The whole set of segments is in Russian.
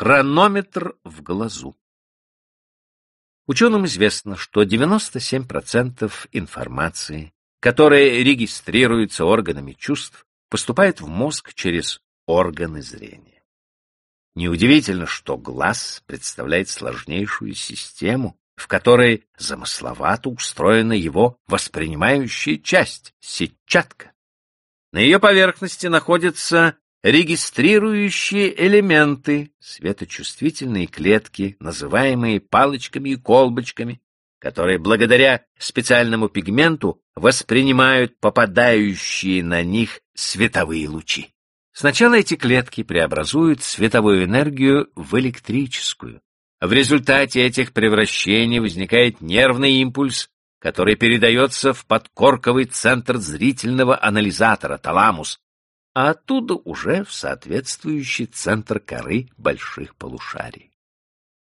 Хронометр в глазу. Ученым известно, что 97% информации, которая регистрируется органами чувств, поступает в мозг через органы зрения. Неудивительно, что глаз представляет сложнейшую систему, в которой замысловато устроена его воспринимающая часть — сетчатка. На ее поверхности находятся регистрирующие элементы, светочувствительные клетки, называемые палочками и колбочками, которые благодаря специальному пигменту воспринимают попадающие на них световые лучи. Сначала эти клетки преобразуют световую энергию в электрическую. В результате этих превращений возникает нервный импульс, который передается в подкорковый центр зрительного анализатора, таламус, а оттуда уже в соответствующий центр коры больших полушарий.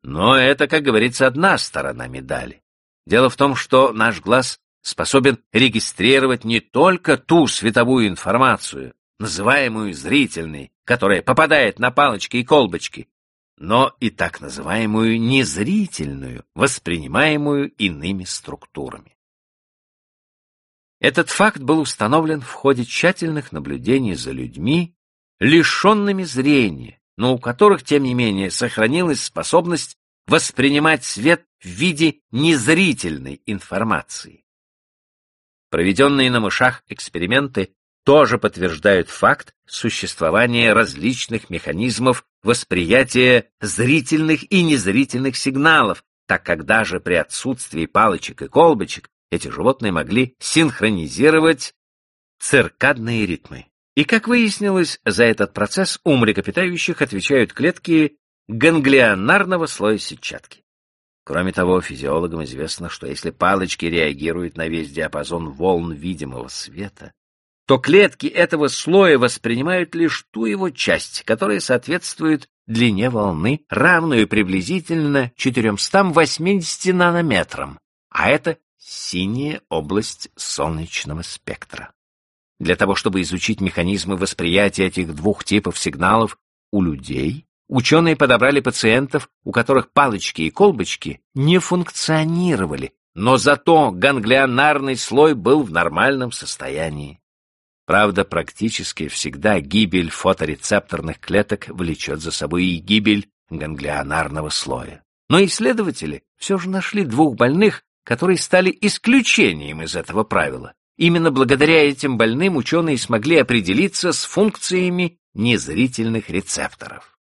Но это, как говорится, одна сторона медали. Дело в том, что наш глаз способен регистрировать не только ту световую информацию, называемую зрительной, которая попадает на палочки и колбочки, но и так называемую незрительную, воспринимаемую иными структурами. Этот факт был установлен в ходе тщательных наблюдений за людьми, лишенными зрения, но у которых, тем не менее, сохранилась способность воспринимать свет в виде незрительной информации. Проведенные на мышах эксперименты тоже подтверждают факт существования различных механизмов восприятия зрительных и незрительных сигналов, так как даже при отсутствии палочек и колбочек эти животные могли синхронизировать циркадные ритмы. И, как выяснилось, за этот процесс у млекопитающих отвечают клетки ганглионарного слоя сетчатки. Кроме того, физиологам известно, что если палочки реагируют на весь диапазон волн видимого света, то клетки этого слоя воспринимают лишь ту его часть, которая соответствует длине волны, равную приблизительно 480 нанометрам, а это синяя область солнечного спектра. Для того, чтобы изучить механизмы восприятия этих двух типов сигналов у людей, ученые подобрали пациентов, у которых палочки и колбочки не функционировали, но зато ганглионарный слой был в нормальном состоянии. Правда, практически всегда гибель фоторецепторных клеток влечет за собой и гибель ганглионарного слоя. Но исследователи все же нашли двух больных, которые стали исключением из этого правила. Именно благодаря этим больным ученые смогли определиться с функциями незрительных рецепторов.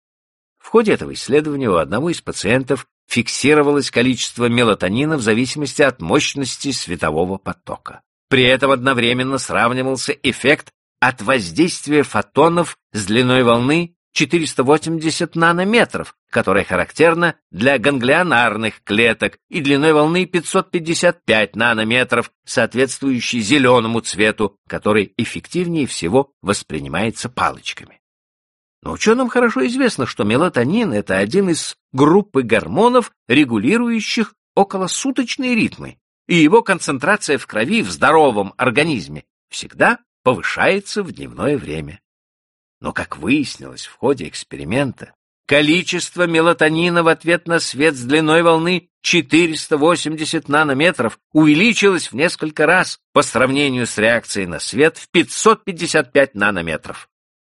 В ходе этого исследования у одного из пациентов фиксировалось количество мелатонина в зависимости от мощности светового потока. При этом одновременно сравнивался эффект от воздействия фотонов с длиной волны 480 нанометров, которая характерна для ганглионарных клеток, и длиной волны 555 нанометров, соответствующей зеленому цвету, который эффективнее всего воспринимается палочками. Но ученым хорошо известно, что мелатонин — это один из группы гормонов, регулирующих околосуточные ритмы, и его концентрация в крови в здоровом организме всегда повышается в дневное время. Но, как выяснилось в ходе эксперимента, количество мелатонина в ответ на свет с длиной волны 480 нанометров увеличилось в несколько раз по сравнению с реакцией на свет в 555 нанометров.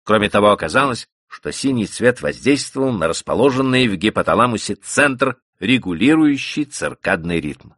Кроме того, оказалось, что синий цвет воздействовал на расположенный в гипоталамусе центр, регулирующий циркадный ритм.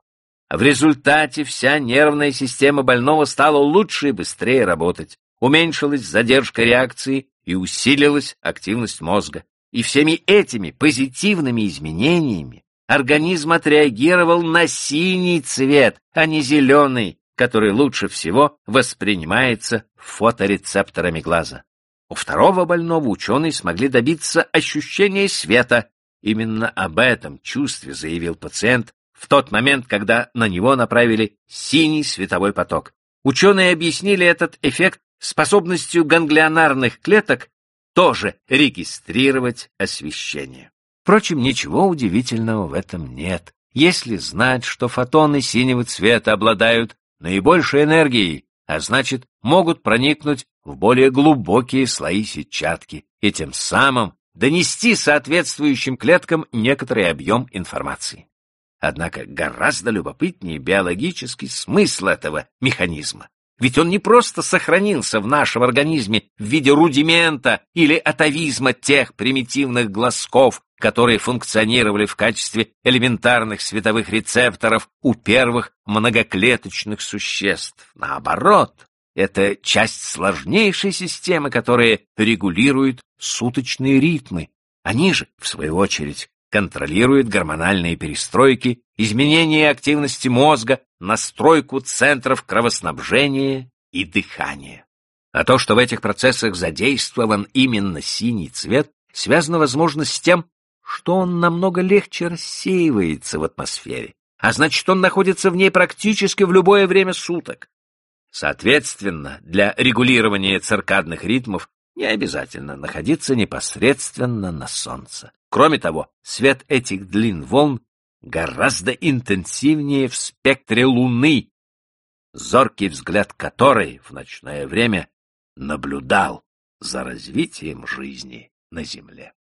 В результате вся нервная система больного стала лучше и быстрее работать, уменьшилась задержка реакции и усилилась активность мозга. И всеми этими позитивными изменениями организм отреагировал на синий цвет, а не зеленый, который лучше всего воспринимается фоторецепторами глаза. У второго больного ученые смогли добиться ощущения света. Именно об этом чувстве заявил пациент в тот момент, когда на него направили синий световой поток. Ученые объяснили этот эффект способностью ганглионарных клеток тоже регистрировать освещение. Впрочем, ничего удивительного в этом нет, если знать, что фотоны синего цвета обладают наибольшей энергией, а значит, могут проникнуть в более глубокие слои сетчатки и тем самым донести соответствующим клеткам некоторый объем информации. Однако гораздо любопытнее биологический смысл этого механизма. Ведь он не просто сохранился в нашем организме в виде рудимента или атовизма тех примитивных глазков, которые функционировали в качестве элементарных световых рецепторов у первых многоклеточных существ. Наоборот, это часть сложнейшей системы, которая регулирует суточные ритмы. Они же, в свою очередь, контролируют гормональные перестройки, изменение активности мозга, настройку центров кровоснабжения и дыхания. А то, что в этих процессах задействован именно синий цвет, связано, возможно, с тем, что он намного легче рассеивается в атмосфере, а значит, он находится в ней практически в любое время суток. Соответственно, для регулирования циркадных ритмов не обязательно находиться непосредственно на Солнце. Кроме того, свет этих длин волн гораздо интенсивнее в спектре Луны, зоркий взгляд которой в ночное время наблюдал за развитием жизни на Земле.